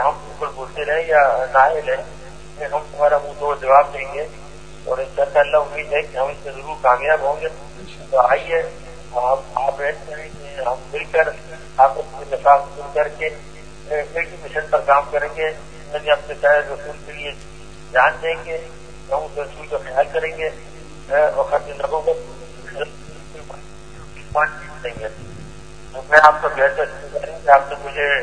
ہم بالکل بولتے رہے یا نائل ہے ہم تمہارا منہ تو جواب دیں گے۔ اور ان شاء اللہ امید ہے کہ ہم اس سے ضرور کامیاب ہوں گے۔ تو آئیے، آپ ہم مل کر آپ کے ساتھ مل کر کے ایک مشن پر کام کریں گے۔ یعنی میں نے اپنے شاید رسول کے لیے جان دیں گے، ہم اس رسول کا خیال کریں گے۔ اور خرچ لوگوں کو دیں گے میں آپ کا بہتر آپ نے مجھے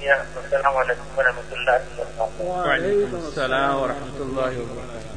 السلام عليكم ورحمة الله وبركاته. وعليكم السلام ورحمة الله وبركاته.